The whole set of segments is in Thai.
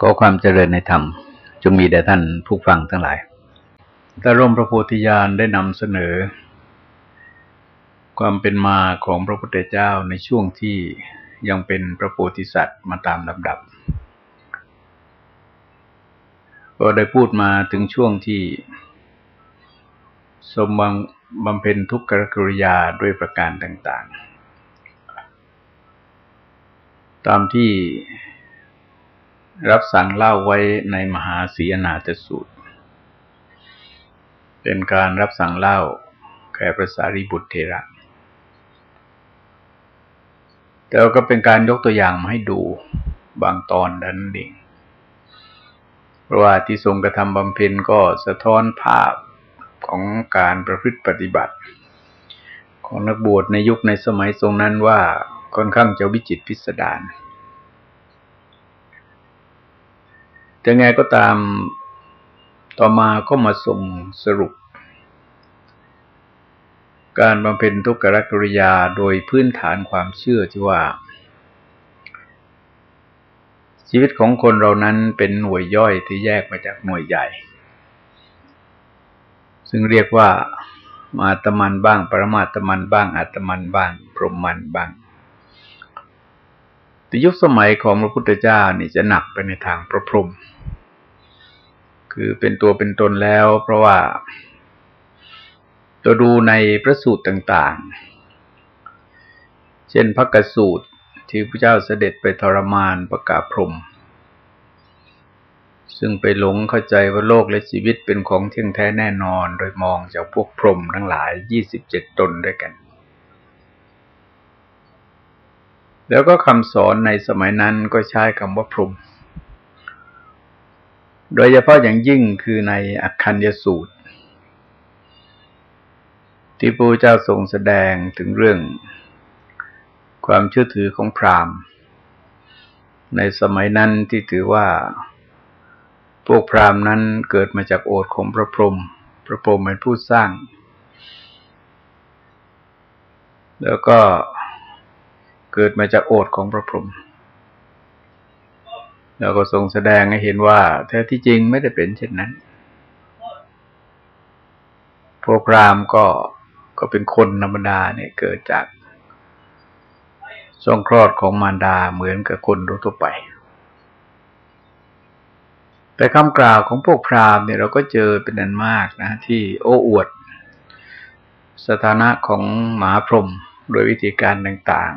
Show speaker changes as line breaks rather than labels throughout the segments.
ขอความเจริญในธรรมจงมีแด่ท่านผู้ฟังทั้งหลายแต่ร่มพระโพธิญาณได้นำเสนอ ความเป็นมาของพระพุทธเจ้าในช่วงที่ยังเป็นพระโพธิสัตว์มาตามลำดับ ก็ได้พูดมาถึงช่วงที่สมบังบำเพ็ญทุกขกริยาด้วยประการต่าง ๆ ตามที่ รับสั่งเล่าไว้ในมหาสีอนาตสูตร เป็นการรับสั่งเล่าแก่พระสารีบุตรเทระ แต่ก็เป็นการยกตัวอย่างมาให้ดูบางตอนนั้นเองเพราะว่าที่ทรงกระทำบำเพ็ญก็สะท้อนภาพของการประพฤติปฏิบัติ ของนักบวชในยุคในสมัยทรงนั้นว่าค่อนข้างจะวิจิตพิสดาร แต่ไงก็ตามต่อมาก็มาส่งสรุป การบำเพ็ญทุกขกริยาโดยพื้นฐานความเชื่อที่ว่า ชีวิตของคนเรานั้นเป็นหน่วยย่อยที่แยกมาจากหน่วยใหญ่ ซึ่งเรียกว่ามาตมันบ้าง ปรมาตมันบ้างอัตมันบ้าง พรหมันบ้างแต่ยุคสมัยของพระพุทธเจ้านี่จะหนักไปในทางพระพรหม คือเป็นตัวเป็นตนแล้ว เพราะว่าตัวดูในพระสูตรต่างๆ เช่นพระกสูตรที่พระเจ้าเสด็จไปทรมานประกาศพรหมซึ่งไปหลงเข้าใจว่าโลกและชีวิตเป็นของเที่ยงแท้แน่นอน โดยมองจากพวกพรหมทั้งหลายยี่สิบเจ็ดตนด้วยกัน แล้วก็คำสอนในสมัยนั้นก็ใช้คำว่าพรหม โดยเฉพาะอย่างยิ่งคือในอักคัญยสูตร ที่พระเจ้าทรงแสดงถึงเรื่องความเชื่อถือของพราหมณ์ ในสมัยนั้นที่ถือว่า พวกพราหมณ์นั้นเกิดมาจากโอทของพระพรหมพระพรหมเป็นผู้สร้าง แล้วก็เกิดมาจากโอทของพระพรหม แล้วก็ทรงแสดงให้เห็นว่าแท้ที่จริงไม่ได้เป็นเช่นนั้น พวกรามก็ก็เป็นคนธรรมดาเนี่ยเกิดจากช่องคลอดของมารดาเหมือนกับคนทั่วไป แต่คำกล่าวของพวกพราหมณ์เนี่ยเราก็เจอเป็นนันมากนะ ที่โอ้อวด สถานะของหมาพรหมโดยวิธีการต่าง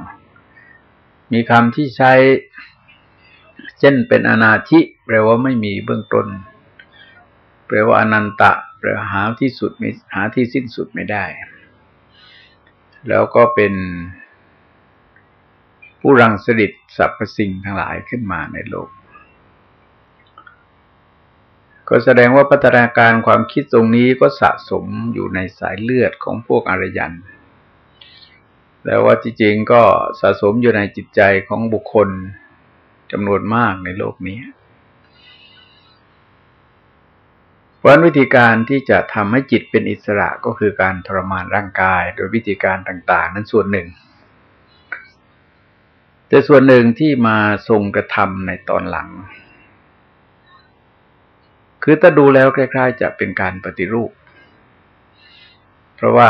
ๆ มีคำที่ใช้ เช่นเป็นอนาชิแปลว่าไม่มีเบื้องต้น แปลว่าอนันตะแปลหาที่สุดไม่หาที่สิ้นสุดไม่ได้ แล้วก็เป็นผู้รังสฤษสรรพสิ่งทั้งหลายขึ้นมาในโลก ก็แสดงว่าพัฒนาการความคิดตรงนี้ก็สะสมอยู่ในสายเลือดของพวกอารยัน แล้วว่าจริงๆก็สะสมอยู่ในจิตใจของบุคคล จำนวนมากในโลกนี้เพราะวิธีการที่จะทำให้จิตเป็นอิสระก็คือการทรมานร่างกาย โดยวิธีการต่าง ๆ นั้นส่วนหนึ่ง แต่ส่วนหนึ่งที่มาทรงกระทำในตอนหลัง คือถ้าดูแล้วคล้ายๆ จะเป็นการปฏิรูป เพราะว่า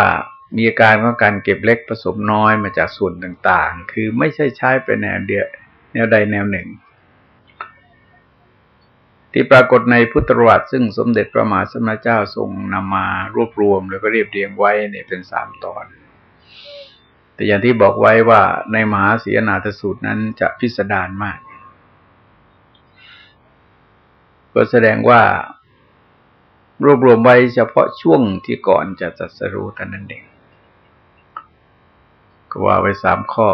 มีอาการของการเก็บเล็กผสมน้อยมาจากส่วนต่างๆ คือไม่ใช่ใช้ไปแนวเดียว แนวใดแนวหนึ่ง ที่ปรากฏในพุทธประวัติซึ่งสมเด็จพระมหาสมณเจ้าทรงนำมารวบรวม แล้วก็เรียบเรียงไว้เนี่ยเป็นสามตอน แต่อย่างที่บอกไว้ว่าในมหาศีนาทสูตรนั้นจะพิสดารมาก ก็แสดงว่ารวบรวมไว้เฉพาะช่วงที่ก่อนจะจัดสรู้แต่นั้นเองก็ว่าไว้สามข้อ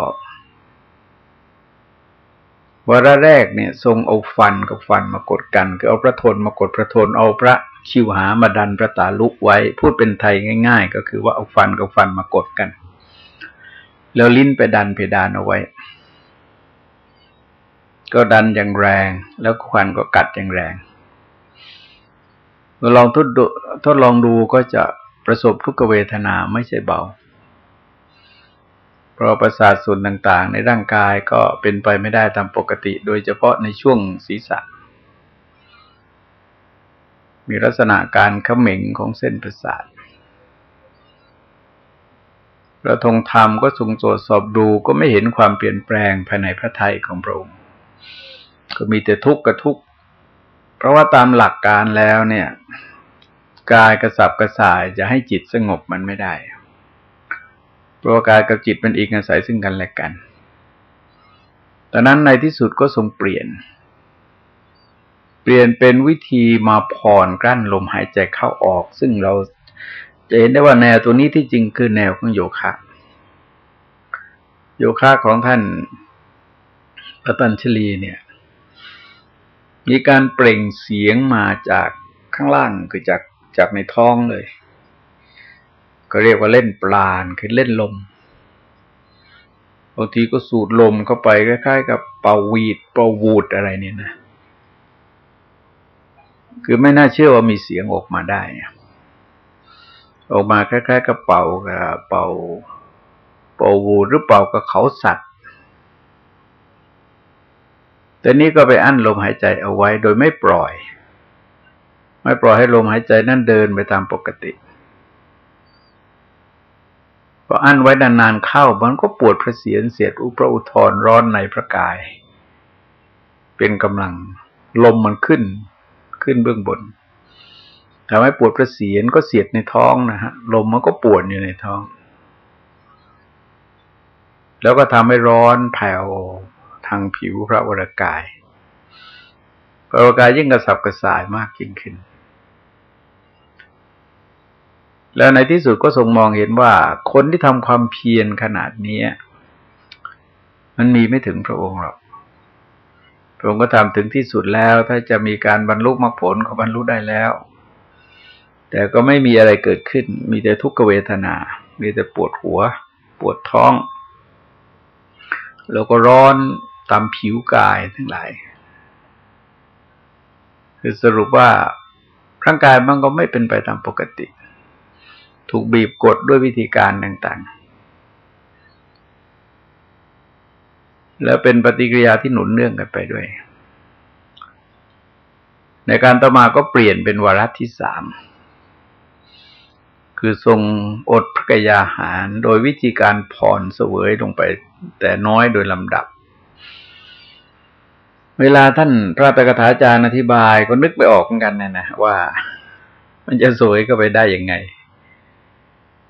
วาระแรกเนี่ย ทรงเอาฟันกับฟันมากดกันคือเอาพระทนมากดพระทนเอาพระชิวหามาดันพระตาลุกไว้ พูดเป็นไทยง่าย ๆ ก็คือว่าเอาฟันกับฟันมากดกัน แล้วลิ้นไปดันเพดานเอาไว้ ก็ดันอย่างแรง แล้วควันก็กัดอย่างแรงเราลองทดทดลองดูก็จะประสบทุกเวทนาไม่ใช่เบา เพราะประสาทส่วนต่างๆ ในร่างกายก็เป็นไปไม่ได้ตามปกติ โดยเฉพาะในช่วงศีรษะ มีลักษณะการเขม็งของเส้นประสาทพระทงธรรมก็ทรงตรวจสอบดูก็ไม่เห็นความเปลี่ยนแปลงภายในพระทัยของพระองค์ ก็มีแต่ทุกข์กับทุกข์ เพราะว่าตามหลักการแล้วเนี่ย กายกระสับกระส่ายจะให้จิตสงบมันไม่ได้ ราะกายกับจิตเป็นอีกอาศัยซึ่งกันและกันดังนั้นในที่สุดก็ทรงเปลี่ยน เปลี่ยนเป็นวิธีมาผ่อนกลั้นลมหายใจเข้าออก ซึ่งเราจะเห็นได้ว่าแนวตัวนี้ที่จริงคือแนวของโยคะ โยคะของท่านปตัญชลีเนี่ย มีการเปล่งเสียงมาจากข้างล่างคือจากจากในท้องเลย ก็เรียกว่าเล่นปลานคือเล่นลมบางทีก็สูดลมเข้าไปคล้ายๆ กับเป่าวีดเป่าวูดอะไรเนี่ยนะ คือไม่น่าเชื่อว่ามีเสียงออกมาได้ ออกมาคล้ายๆ กับเป่ากับเป่าเป่าวูดหรือเป่ากับเขาสัตว์แต่นี้ก็ไปอั้นลมหายใจเอาไว้โดยไม่ปล่อย ไม่ปล่อยให้ลมหายใจนั่นเดินไปตามปกติ ออั้นไว้นานๆเข้า มันก็ปวดพระเสียรเสียดอุปอุทรร้อนในพระกาย เป็นกำลังลมมันขึ้นขึ้นเบื้องบนทำให้ปวดประเสียนก็เสียดในท้องนะฮะลมมันก็ปวดอยู่ในท้อง แล้วก็ทำให้ร้อนแผ่วทางผิวพระวรากายพระวรากายยิ่งกระสับกระส่ายมากยิ่งขึ้น แล้วในที่สุดก็ทรงมองเห็นว่าคนที่ทำความเพียรขนาดนี้มันมีไม่ถึงพระองค์หรอก พระองค์ก็ทำถึงที่สุดแล้ว ถ้าจะมีการบรรลุมรรคผลก็บรรลุได้แล้ว แต่ก็ไม่มีอะไรเกิดขึ้น มีแต่ทุกขเวทนา มีแต่ปวดหัว ปวดท้อง แล้วก็ร้อนตามผิวกายทั้งหลาย คือสรุปว่าร่างกายมันก็ไม่เป็นไปตามปกติ ถูกบีบกดด้วยวิธีการต่างๆ แล้วเป็นปฏิกิริยาที่หนุนเนื่องกันไปด้วย ในการต่อมาก็เปลี่ยนเป็นวาระที่สามคือทรงอดพระกยาหาร โดยวิธีการผ่อนเสวยลงไป แต่น้อยโดยลำดับ เวลาท่านพระตกถาจารย์อธิบายก็นึกไปออกเหมือนกันนะนะว่า มันจะสวยก็ไปได้ยังไง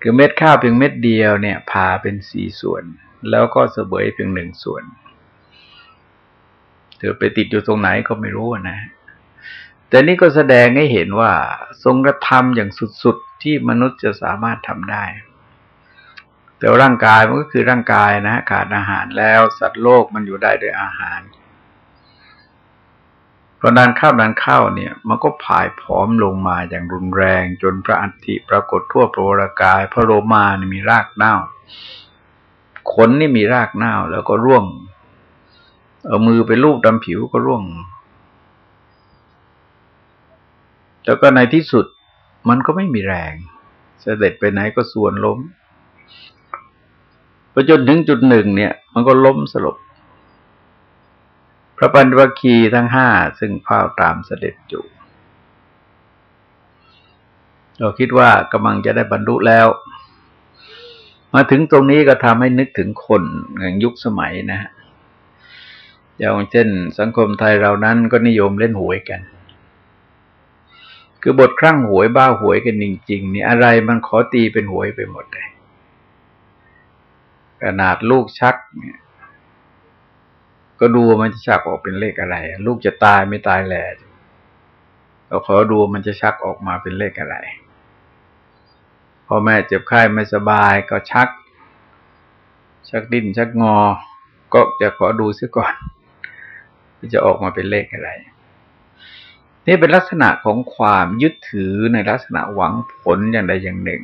คือเม็ดข้าวเพียงเม็ดเดียวเนี่ยผ่าเป็นสี่ส่วน แล้วก็เสวยเพียงหนึ่งส่วนเธอไปติดอยู่ตรงไหนก็ไม่รู้นะ แต่นี่ก็แสดงให้เห็นว่า ทรงกระทำอย่างสุดๆ ที่มนุษย์จะสามารถทำได้ แต่ร่างกายมันก็คือร่างกายนะขาดอาหารแล้วสัตว์โลกมันอยู่ได้ด้วยอาหาร พอนานเข้านานเข้าเนี่ย มันก็ผายผอมลงมาอย่างรุนแรง จนพระอัฐิปรากฏทั่วโปรกาย พระโรมานี่มีรากเน่า ขนนี่มีรากเน่าแล้วก็ร่วง เอามือไปลูบดำผิวก็ร่วง แล้วก็ในที่สุดมันก็ไม่มีแรง เสด็จไปไหนก็ส่วนล้มพอจนถึงจุดหนึ่งเนี่ย มันก็ล้มสลบ พระปัญวคีทั้งห้าซึ่งเฝ้าตามเสด็จอยู่เราคิดว่ากำลังจะได้บรรลุแล้ว มาถึงตรงนี้ก็ทำให้นึกถึงคนอย่างยุคสมัยนะฮะอย่างเช่น สังคมไทยเรานั้นก็นิยมเล่นหวยกัน คือบทครั่งหวยบ้าหวยกันจริงๆนี่อะไรมันขอตีเป็นหวยไปหมดเลยขนาดลูกชักเนี่ย ก็ดูมันจะชักออกเป็นเลขอะไร ลูกจะตายไม่ตายแหละเราขอดูมันจะชักออกมาเป็นเลขอะไรพอแม่เจ็บไข้ไม่สบายก็ชัก ชักดิ้นชักงอ ก็จะขอดูซิก่อนจะออกมาเป็นเลขอะไร นี่เป็นลักษณะของความยึดถือในลักษณะหวังผลอย่างใดอย่างหนึ่ง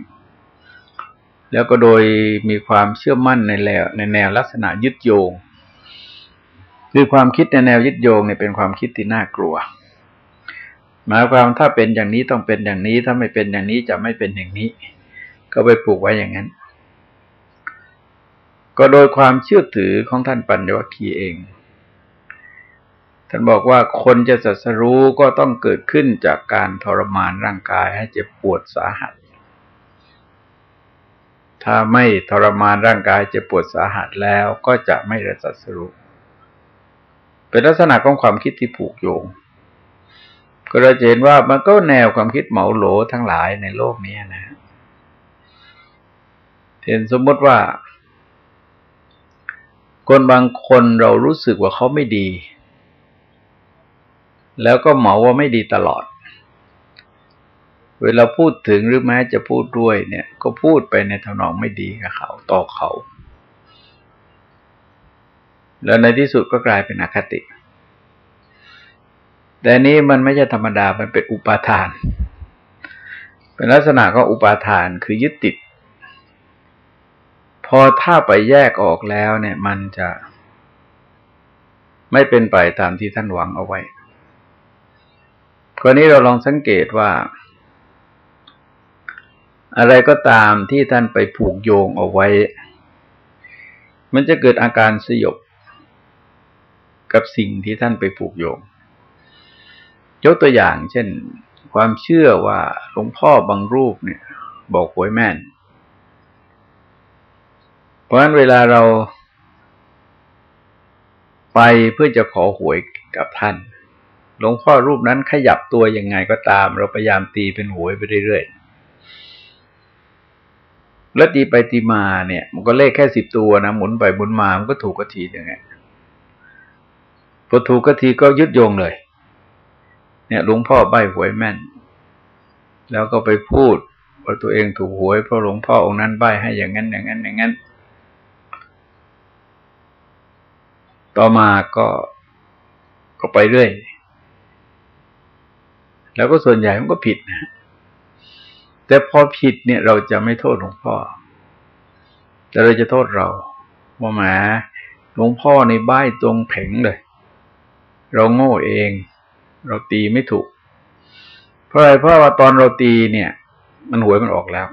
แล้วก็โดยมีความเชื่อมั่นในแนวในแนวลักษณะยึดโยง คือความคิดในแนวยึดโยงเนี่ยเป็นความคิดที่น่ากลัว หมายความถ้าเป็นอย่างนี้ต้องเป็นอย่างนี้ ถ้าไม่เป็นอย่างนี้จะไม่เป็นอย่างนี้ ก็ไปปลูกไว้อย่างนั้น ก็โดยความเชื่อถือของท่านปัญญวัคคีเอง ท่านบอกว่าคนจะสัสรู้ก็ต้องเกิดขึ้นจากการทรมานร่างกายให้เจ็บปวดสาหัส ถ้าไม่ทรมานร่างกายเจ็บปวดสาหัสแล้วก็จะไม่ระสัสรู้ เป็นลักษณะของความคิดที่ผูกโยง ก็เราเห็นว่ามันก็แนวความคิดเหมาโหลทั้งหลายในโลกนี้นะเห็นสมมติว่า คนบางคนเรารู้สึกว่าเขาไม่ดี แล้วก็เหมาว่าไม่ดีตลอด เวลาพูดถึงหรือแม้จะพูดด้วยเนี่ย ก็พูดไปในทำนองไม่ดีกับเขาต่อเขา แล้วในที่สุดก็กลายเป็นอคติ แต่นี้มันไม่ใช่ธรรมดา มันเป็นอุปาทาน เป็นลักษณะของอุปาทานคือยึดติด พอถ้าไปแยกออกแล้วเนี่ย มันจะไม่เป็นไปตามที่ท่านหวังเอาไว้คราวนี้เราลองสังเกตว่า อะไรก็ตามที่ท่านไปผูกโยงเอาไว้ มันจะเกิดอาการสยบ กับสิ่งที่ท่านไปผูกโยง ยกตัวอย่าง เช่น ความเชื่อว่าหลวงพ่อบางรูปเนี่ย บอกหวยแม่น เพราะฉะนั้นเวลาเราไปเพื่อจะขอหวยกับท่าน หลวงพ่อรูปนั้นขยับตัวยังไงก็ตาม เราพยายามตีเป็นหวยไปเรื่อยๆ แล้วตีไปตีมาเนี่ย มันก็เลขแค่สิบตัวนะ หมุนไปหมุนมา มันก็ถูกกะทียังไง พอถูกกะทีก็ยึดโยงเลย เนี่ยหลวงพ่อใบหวยแม่น แล้วก็ไปพูดว่าตัวเองถูกหวยเพราะหลวงพ่อองค์นั้นใบให้อย่างนั้นอย่างนั้นอย่างนั้น ต่อมาก็ก็ไปเรื่อย แล้วก็ส่วนใหญ่มันก็ผิดนะ แต่พอผิดเนี่ยเราจะไม่โทษหลวงพ่อ แต่เราจะโทษเราว่าแหมหลวงพ่อในบ้ายตรงแผงเลย เราโง่เอง เราตีไม่ถูก เพราะอะไรเพราะว่าตอนเราตีเนี่ย มันหวยมันออกแล้ว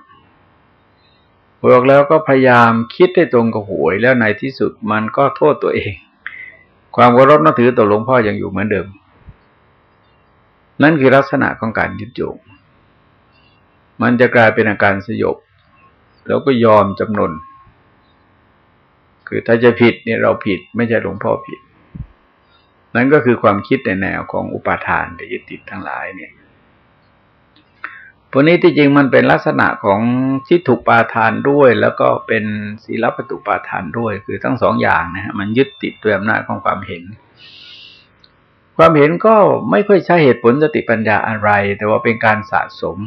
หวยออกแล้วก็พยายามคิดให้ตรงกับหวยแล้วในที่สุดมันก็โทษตัวเอง ความเคารพนับถือต่อหลวงพ่อยังอยู่เหมือนเดิม นั่นคือลักษณะของการยึดโยงมันจะกลายเป็นอาการสยบ แล้วก็ยอมจำนน คือถ้าจะผิดเนี่ยเราผิดไม่ใช่หลวงพ่อผิด นั่นก็คือความคิดในแนวของอุปาทานหรือยึดติดทั้งหลายเนี่ยพวกนี้ที่จริงมันเป็นลักษณะของทิฏฐุปาทานด้วย แล้วก็เป็นศีลปตุปาทานด้วย คือทั้งสองอย่างนะฮะมันยึดติดด้วยอำนาจของความเห็น ความเห็นก็ไม่ค่อยใช่เหตุผลสติปัญญาอะไร แต่ว่าเป็นการสะสม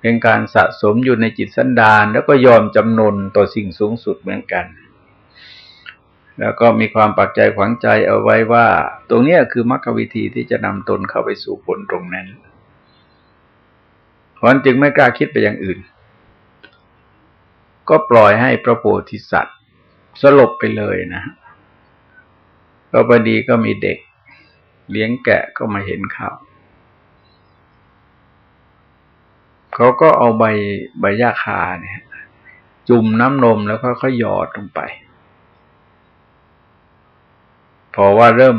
เป็นการสะสมอยู่ในจิตสันดาน แล้วก็ยอมจำนนต่อสิ่งสูงสุดเหมือนกัน แล้วก็มีความปักใจขวังใจเอาไว้ว่า ตรงนี้คือมรรควิธีที่จะนำตนเข้าไปสู่ผลตรงนั้นเพราะนั้นจึงไม่กล้าคิดไปอย่างอื่น ก็ปล่อยให้พระโพธิสัตว์ สลบไปเลยนะก็พอดีก็มีเด็ก เลี้ยงแกะก็มาเห็นข่าวเขาก็เอาใบใบหญ้าคาเนี่ย จุ่มน้ำนมแล้วก็ค่อยหยอดลงไป พอว่าเริ่ม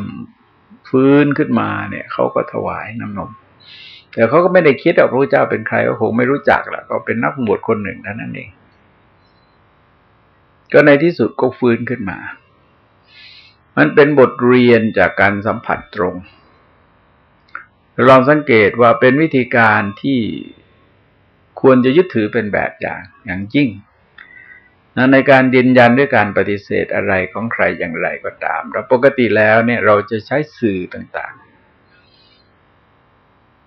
ฟื้นขึ้นมาเนี่ยเขาก็ถวายน้ำนม แต่เขาก็ไม่ได้คิดว่าพระเจ้าเป็นใครก็คงไม่รู้จักแหละก็เป็นนักบวชคนหนึ่งเท่านั้นเองก็ในที่สุดก็ฟื้นขึ้นมา มันเป็นบทเรียนจากการสัมผัสตรงลองสังเกตว่าเป็นวิธีการที่ควรจะยึดถือเป็นแบบอย่างอย่างยิ่ง นะในการยืนยันด้วยการปฏิเสธอะไรของใครอย่างไรก็ตามเราปกติแล้วเนี่ยเราจะใช้สื่อต่างๆ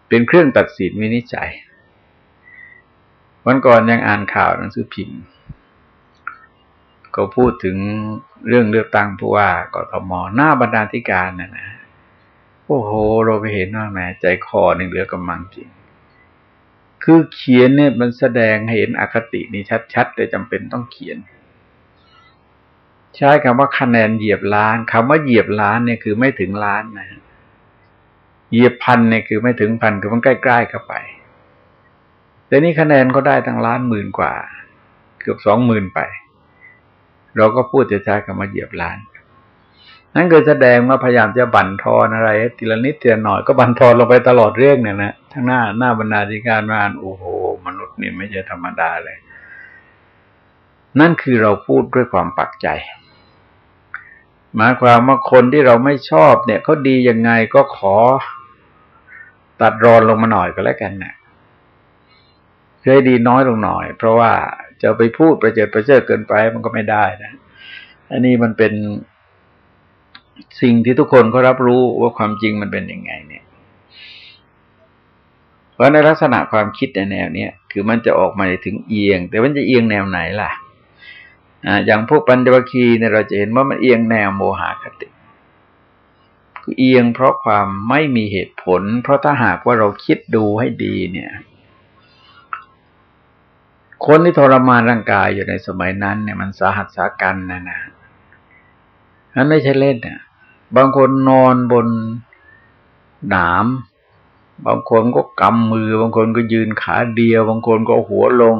เป็นเครื่องตัดสินวินิจฉัย วันก่อนยังอ่านข่าวหนังสือพิมพ์ก็พูดถึงเรื่องเลือกตั้งผู้ว่ากทมหน้าบรรดาธิการนะนะโอ้โห เราไปเห็นว่าแหมใจคอหนึ่งเหลือกำลังจริง คือเขียนเนี่ยมันแสดงให้เห็นอคตินี่ชัดๆแต่จำเป็นต้องเขียน ใช้คำว่าคะแนนเหยียบล้านคำว่าเหยียบล้านเนี่ยคือไม่ถึงล้านนะเหยียบพันเนี่ยคือไม่ถึงพันคือมันใกล้ๆเข้าไป แต่นี่คะแนนก็ได้ตั้งล้านหมื่นกว่า เกือบสองหมื่นไป เราก็พูดจะใช้คำว่าเหยียบล้าน นั่นคือแสดงว่าพยายามจะบั่นทอนอะไร ทีละนิดทีละหน่อยก็บั่นทอนลงไปตลอดเรื่องเนี่ยนะทั้งหน้าหน้าบรรณาธิการมานโอ้โห มนุษย์นี่ไม่ใช่ธรรมดาเลย นั่นคือเราพูดด้วยความปักใจหมายความว่าคนที่เราไม่ชอบเนี่ยเขาดียังไงก็ขอตัดรอนลงมาหน่อยก็แล้วกันนะเคยดีน้อยลงหน่อย เพราะว่าจะไปพูดประเจิดประเจิดเกินไปมันก็ไม่ได้นะ อันนี้มันเป็น สิ่งที่ทุกคนก็รับรู้ว่าความจริงมันเป็นยังไงเนี่ย เพราะในลักษณะความคิดในแนวเนี้ยคือมันจะออกมาถึงเอียง แต่มันจะเอียงแนวไหนล่ะออย่างพวกปัญจวัคคีย์เนี่ยเราจะเห็นว่ามันเอียงแนวโมหะคติคือเอียงเพราะความไม่มีเหตุผล เพราะถ้าหากว่าเราคิดดูให้ดีเนี่ย คนที่ทรมานร่างกายอยู่ในสมัยนั้น เนี่ยมันสาหัสสากันนะนะนั้นไม่ใช่เล่นเนี่ย บางคนนอนบนหนาม บางคนก็กำมือ บางคนก็ยืนขาเดียว บางคนก็หัวลง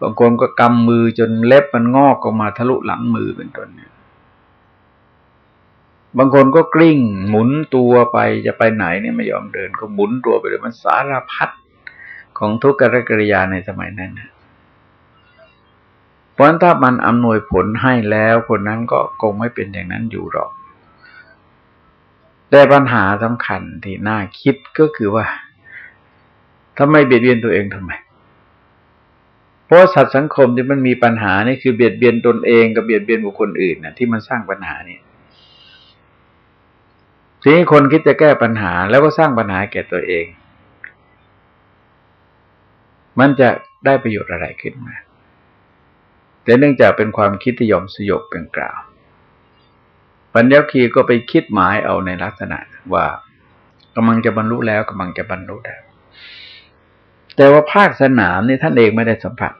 บางคนก็กำมือจนเล็บมันงอกออกมาทะลุหลังมือเป็นต้นเนี่ยบางคนก็กลิ้ง หมุนตัวไปจะไปไหนเนี่ยไม่ยอมเดิน ก็หมุนตัวไปเลยมันสารพัดของทุกขกริยาในสมัยนั้นนะเพราะถ้ามันอำนวยผลให้แล้วคนนั้นก็คงไม่เป็นอย่างนั้นอยู่หรอก แต่ปัญหาสำคัญที่น่าคิดก็คือว่าทำไมเบียดเบียนตัวเองทำไม เพราะสัตว์สังคมที่มันมีปัญหานี่คือเบียดเบียนตนเองกับเบียดเบียนบุคคลอื่นนะที่มันสร้างปัญหานี่ทีนี้คนคิดจะแก้ปัญหาแล้วก็สร้างปัญหาแก่ตัวเอง มันจะได้ประโยชน์อะไรขึ้นมาแต่เนื่องจากเป็นความคิดที่ยอมสยบเป็นกล่าว ปัญญาคีก็ไปคิดหมายเอาในลักษณะว่ากำลังจะบรรลุแล้วกำลังจะบรรลุแล้วแต่ว่าภาคสนามนี่ท่านเองไม่ได้สัมผัส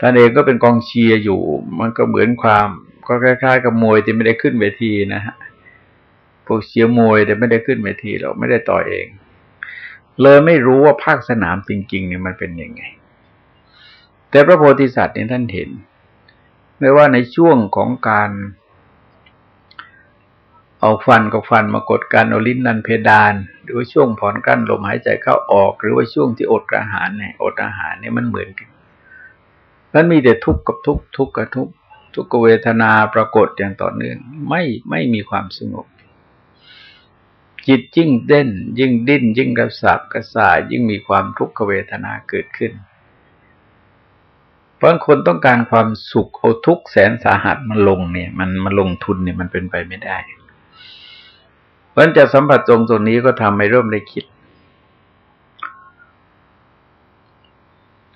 ท่านเองก็เป็นกองเชียร์อยู่ มันก็เหมือนความ ก็คล้ายๆ กับมวยที่ไม่ได้ขึ้นเวทีนะฮะพวกเชียร์มวยแต่ไม่ได้ขึ้นเวทีเราไม่ได้ต่อเอง เลยไม่รู้ว่าภาคสนามจริงๆเนี่ยมันเป็นยังไง แต่พระโพธิสัตว์เนี่ยท่านเห็น ไม่ว่าในช่วงของการ เอาฟันกับฟันมากดกันเอาลิ้นนันเพดาน หรือว่าช่วงผ่อนกั้นลมหายใจเข้าออก หรือว่าช่วงที่อดอาหารเนี่ยอดอาหารเนี่ยมันเหมือนกันมันมีแต่ทุกข์กับทุกข์ทุกข์กับทุกข์ทุกขเวทนาปรากฏอย่างต่อเนื่อง ไม่ไม่มีความสงบ จิตยิ่งเด่น ยิ่งดิ้น ยิ่งกระสับกระส่ายยิ่งมีความทุกขเวทนาเกิดขึ้นเพราะคนต้องการความสุขเอาทุกแสนสาหัสมันลงเนี่ย มันมาลงทุนเนี่ยมันเป็นไปไม่ได้ ราะจะสัมผัสตรงตรงนี้ก็ทำให้เริ่มได้คิด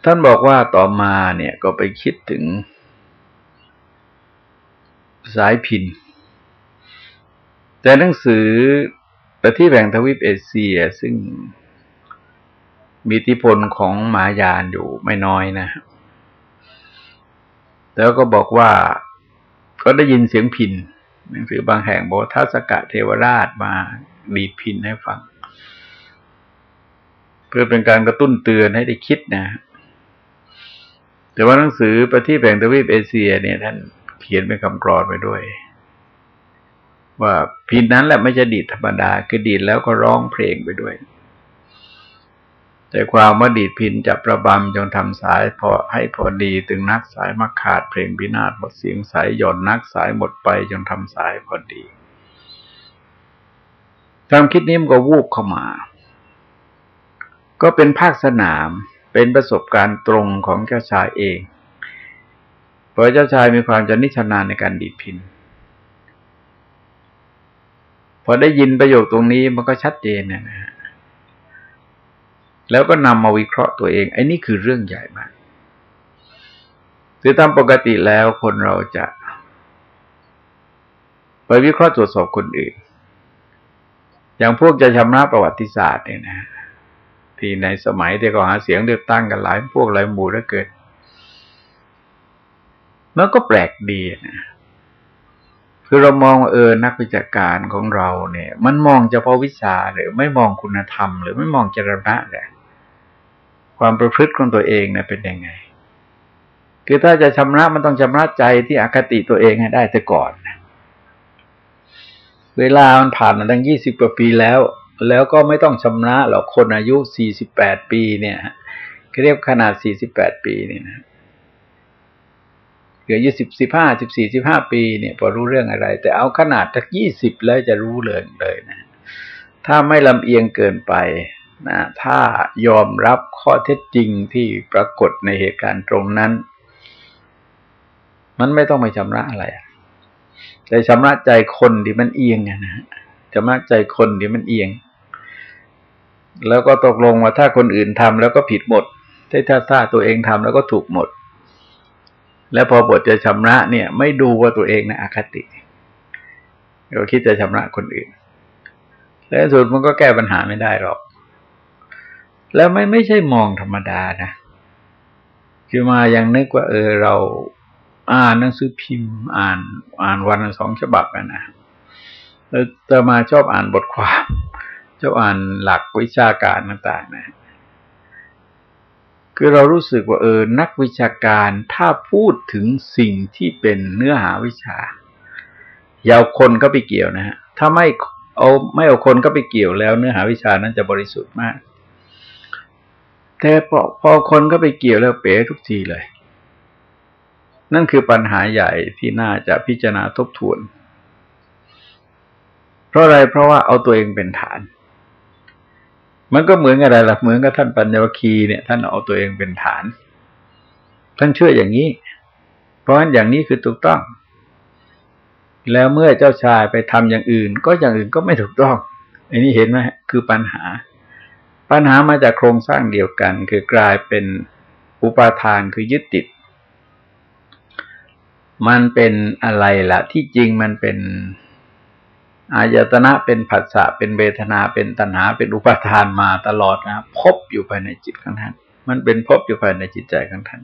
ท่านบอกว่าต่อมาเนี่ยก็ไปคิดถึง สายพิน แต่หนังสือประที่แบ่งทวีปเอเชียซึ่งมีอิทธิพลของมายานอยู่ไม่น้อยนะ แล้วก็บอกว่าก็ได้ยินเสียงพิน หนังสือบางแห่งบอกทัศกะเทวราชมาดีพินให้ฟัง เพื่อเป็นการกระตุ้นเตือนให้ได้คิดนะ แต่ว่าหนังสือประทีปแห่งทวีปเอเชีย เนี่ย ท่านเขียนเป็นคำกรอนไปด้วย ว่าพินนั้นแหละไม่จะดีดธรรมดา คือดีดแล้วก็ร้องเพลงไปด้วย แต่ความว่าดีดพินจะประบำจงทำสายพอให้พอดีถึงนักสายมาขาดเพลงพินาศหมดเสียงสายหย่อนนักสายหมดไปจงทำสายพอดีความคิดนี้มันก็วูบเข้ามา ก็เป็นภาคสนามเป็นประสบการณ์ตรงของเจ้าชายเอง เพราะเจ้าชายมีความจะนิชนานในการดีดพินพอได้ยินประโยคตรงนี้มันก็ชัดเจนนะฮะ แล้วก็นำมาวิเคราะห์ตัวเองไอ้นี่คือเรื่องใหญ่มากคือตามปกติแล้วคนเราจะไปวิเคราะห์ตรวจสอบคนอื่น อย่างพวกจะชำระประวัติศาสตร์เนี่ยนะที่ในสมัยที่ก็หาเสียงเลือกตั้งกันหลายพวกหลายหมู่แล้วเกิดมันก็แปลกดีนะคือเรามองเออนักวิจาการของเราเนี่ย มันมองเฉพาะวิชาหรือไม่มองคุณธรรม หรือไม่มองจรณะเลย ความประพฤติของตัวเองเนี่ยเป็นยังไง คือถ้าจะชำระมันต้องชำระใจที่อคติตัวเองให้ได้แต่ก่อน เวลามันผ่านมาตั้งยี่สิบกว่าปีแล้ว แล้วก็ไม่ต้องชำระหรอกคนอายุสี่สิบแปดปีเนี่ยเรียกขนาดสี่สิบแปดปีนี่นะเหลือยี่สิบสิบห้าสิบสี่สิบห้าปีเนี่ยพอรู้เรื่องอะไร แต่เอาขนาดจากยี่สิบแล้วจะรู้เลยเลยนะ ถ้าไม่ลำเอียงเกินไป นะถ้ายอมรับข้อเท็จจริงที่ปรากฏในเหตุการณ์ตรงนั้น มันไม่ต้องไปชำระอะไรแต่ชำระใจคนที่มันเอียงนะชำระใจคนที่มันเอียง แล้วก็ตกลงว่าถ้าคนอื่นทำแล้วก็ผิดหมดถ้าถ้าถ้าตัวเองทำแล้วก็ถูกหมด แล้วพอบทจะชำระเนี่ย ไม่ดูว่าตัวเองนะอคติก็คิดจะชำระคนอื่น แล้วสุดมันก็แก้ปัญหาไม่ได้หรอก แล้วไม่ไม่ใช่มองธรรมดานะคือมายังนึกว่า เออเราอ่านหนังสือพิมพ์ อ่านอ่านวันสองฉบับนะนะแล้วจะมาชอบอ่านบทความชอบอ่านหลักวิชาการต่างๆนะคือเรารู้สึกว่าเออนักวิชาการถ้าพูดถึงสิ่งที่เป็นเนื้อหาวิชาอย่าเอาคนก็ไปเกี่ยวนะฮะถ้าไม่เอาไม่เอาคนก็ไปเกี่ยวแล้วเนื้อหาวิชานั้นจะบริสุทธิ์มาก แต่พอพอคนก็ไปเกี่ยวแล้วเป๋ทุกทีเลย นั่นคือปัญหาใหญ่ที่น่าจะพิจารณาทบทวน เพราะอะไรเพราะว่าเอาตัวเองเป็นฐาน มันก็เหมือนอะไรล่ะเหมือนกับท่านปัญญวคีเนี่ย ท่านเอาตัวเองเป็นฐาน ท่านเชื่ออย่างนี้ เพราะฉะนั้นอย่างนี้คือถูกต้อง แล้วเมื่อเจ้าชายไปทำอย่างอื่น ก็อย่างอื่นก็ไม่ถูกต้องอันนี้เห็นไหมคือปัญหา ปัญหามาจากโครงสร้างเดียวกัน คือกลายเป็นอุปาทานคือยึดติด มันเป็นอะไรละที่จริงมันเป็นอายตนะเป็นผัสสะเป็นเวทนาเป็นตัณหา เป็นอุปาทานมาตลอดนะพบอยู่ภายในจิตของท่านมันเป็นพบอยู่ภายในจิตใจของท่าน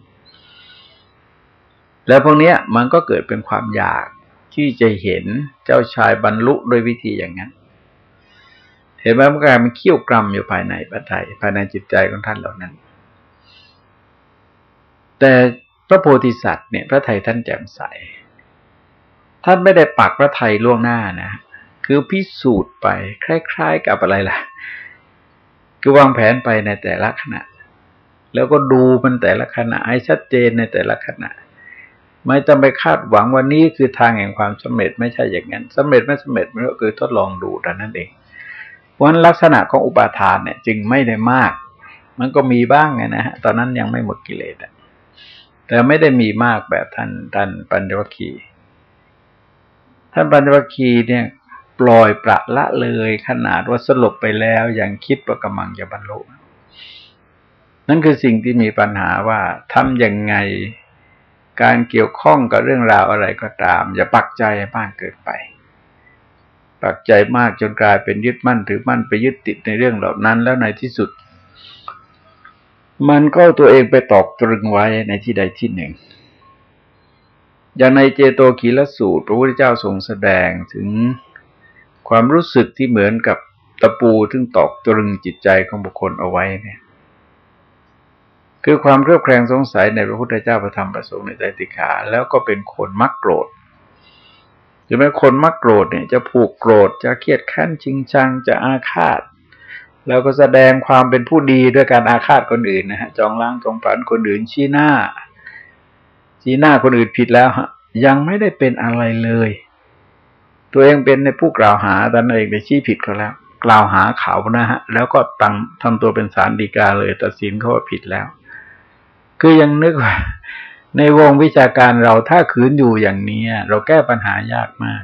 แล้วพวกนี้มันก็เกิดเป็นความอยากที่จะเห็นเจ้าชายบรรลุโดยวิธีอย่างนั้น เห็นไหมมันกลายมันเขี้ยวกรำอยู่ภายในปัจจัยภายในจิตใจของท่านเหล่านั้น แต่พระโพธิสัตว์เนี่ยพระไทยท่านแจ่มใส ท่านไม่ได้ปักพระไทยล่วงหน้านะ คือพิสูจน์ไปคล้าย ๆ กับอะไรล่ะ คือวางแผนไปในแต่ละขณะ แล้วก็ดูมันแต่ละขณะให้ชัดเจนในแต่ละขณะ ไม่ต้องไปคาดหวังว่านี้คือทางแห่งความสำเร็จไม่ใช่อย่างนั้นสำเร็จไม่สำเร็จมันก็คือทดลองดูแต่นั้นเอง เพราะฉะนั้นลักษณะของอุปาทานเนี่ย จึงไม่ได้มาก มันก็มีบ้างไงนะฮะตอนนั้นยังไม่หมดกิเลสแต่ไม่ได้มีมากแบบท่านท่านปัญญวัคคีท่านปัญญวัคคีเนี่ย ปล่อยประละเลยขนาดว่าสลบไปแล้วยังคิดว่ากำลังจะบรรลุนั่นคือสิ่งที่มีปัญหาว่าทำยังไงการเกี่ยวข้องกับเรื่องราวอะไรก็ตาม อย่าปักใจมากเกินไป ปักใจมากจนกลายเป็นยึดมั่นถือมั่นไปยึดติดในเรื่องเหล่านั้น แล้วในที่สุด มันก็ตัวเองไปตอกตรึงไว้ในที่ใดที่หนึ่ง อย่างในเจโตคีลสูตร พระพุทธเจ้าทรงแสดงถึงความรู้สึกที่เหมือนกับตะปูซึ่งตอกตรึงจิตใจของบุคคลเอาไว้เนี่ย คือความเครือบแคลงสงสัยในพระพุทธเจ้าประธรรมประสงค์ในใจติขา แล้วก็เป็นคนมักโกรธ ถึงแม้คนมักโกรธเนี่ยจะผูกโกรธจะเครียดแค้นชิงชังจะอาฆาต แล้วก็แสดงความเป็นผู้ดีด้วยการอาฆาตคนอื่นนะฮะจองล้างจองผันคนอื่นชี้หน้า ชี้หน้าคนอื่นผิดแล้วฮะยังไม่ได้เป็นอะไรเลย ตัวเองเป็นในผู้กล่าวหาตนเองไปชี้ผิดเขาแล้ว กล่าวหาเขานะฮะ แล้วก็ตั้งทำตัวเป็นสารดีกาเลยตัดสินเขาว่าผิดแล้ว คือยังนึกว่า ในวงวิชาการเราถ้าขืนอยู่อย่างนี้เราแก้ปัญหายากมาก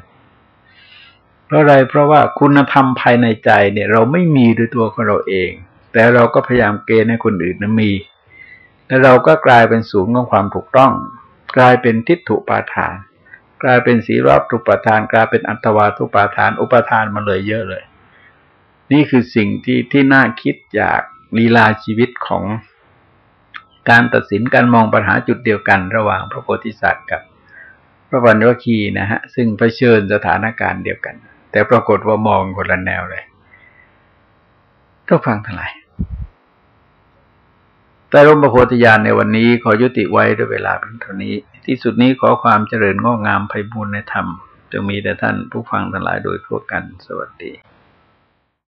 เพราะอะไรเพราะว่าคุณธรรมภายในใจเนี่ย เราไม่มีด้วยตัวของเราเอง แต่เราก็พยายามเกณฑ์ให้คนอื่นนั้นมี แล้วเราก็กลายเป็นศูนย์ของความถูกต้อง กลายเป็นทิฏฐุปาทาน กลายเป็นสีรอบทุปาทาน กลายเป็นอัตวาทุปาทาน อุปาทานมาเลยเยอะเลย นี่คือสิ่งที่ที่น่าคิดจากลีลาชีวิตของ การตัดสินการมองปัญหาจุดเดียวกันระหว่างพระโพธิสัตว์กับ พระปัญญวคีนะฮะ ซึ่งเผชิญสถานการณ์เดียวกัน แต่ปรากฏว่ามองคนละแนวเลยก็ฟังทั้งหลายแต่ร่มประโพธิญาณในวันนี้ขอยุติไว้ด้วยเวลาเพียงเท่านี้ ที่สุดนี้ขอความเจริญงอกงามไพบูรณ์ในธรรมจะมีแต่ท่านผู้ฟังทั้งหลายโดยทั่วกันสวัสดี